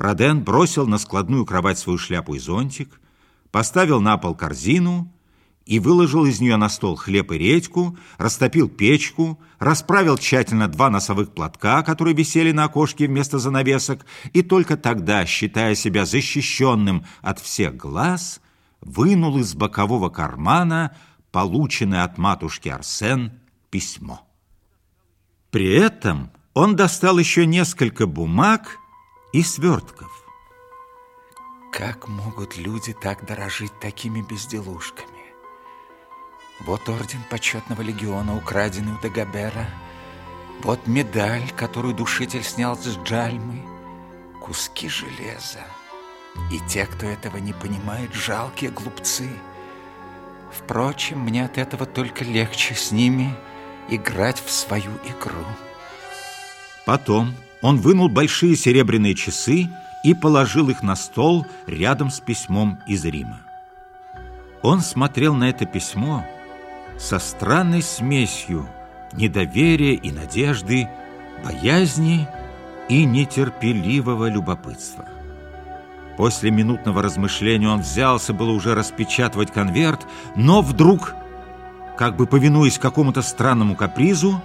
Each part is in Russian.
Роден бросил на складную кровать свою шляпу и зонтик, поставил на пол корзину и выложил из нее на стол хлеб и редьку, растопил печку, расправил тщательно два носовых платка, которые висели на окошке вместо занавесок, и только тогда, считая себя защищенным от всех глаз, вынул из бокового кармана полученное от матушки Арсен письмо. При этом он достал еще несколько бумаг и свертков. Как могут люди так дорожить такими безделушками? Вот орден почетного легиона, украденный у Дагобера. Вот медаль, которую душитель снял с Джальмы. Куски железа. И те, кто этого не понимает, жалкие глупцы. Впрочем, мне от этого только легче с ними играть в свою игру. Потом он вынул большие серебряные часы и положил их на стол рядом с письмом из Рима. Он смотрел на это письмо со странной смесью недоверия и надежды, боязни и нетерпеливого любопытства. После минутного размышления он взялся было уже распечатывать конверт, но вдруг, как бы повинуясь какому-то странному капризу,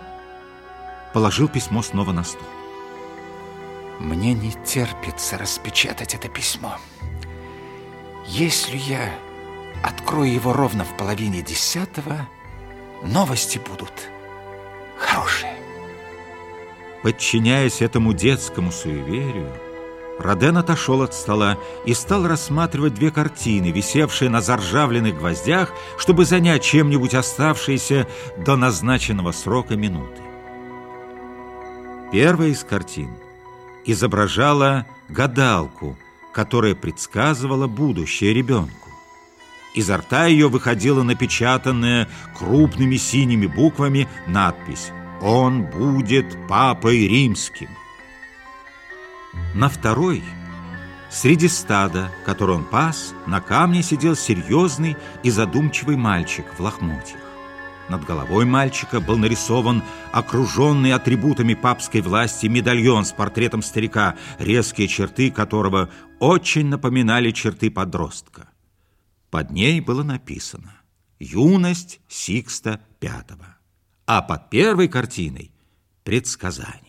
положил письмо снова на стол. Мне не терпится распечатать это письмо. Если я открою его ровно в половине десятого, новости будут хорошие. Подчиняясь этому детскому суеверию, Роден отошел от стола и стал рассматривать две картины, висевшие на заржавленных гвоздях, чтобы занять чем-нибудь оставшиеся до назначенного срока минуты. Первая из картин изображала гадалку, которая предсказывала будущее ребенку. Изо рта ее выходила напечатанная крупными синими буквами надпись «Он будет папой римским». На второй, среди стада, которое он пас, на камне сидел серьезный и задумчивый мальчик в лохмотьях. Над головой мальчика был нарисован окруженный атрибутами папской власти медальон с портретом старика, резкие черты которого очень напоминали черты подростка. Под ней было написано «Юность Сикста V», а под первой картиной «Предсказание».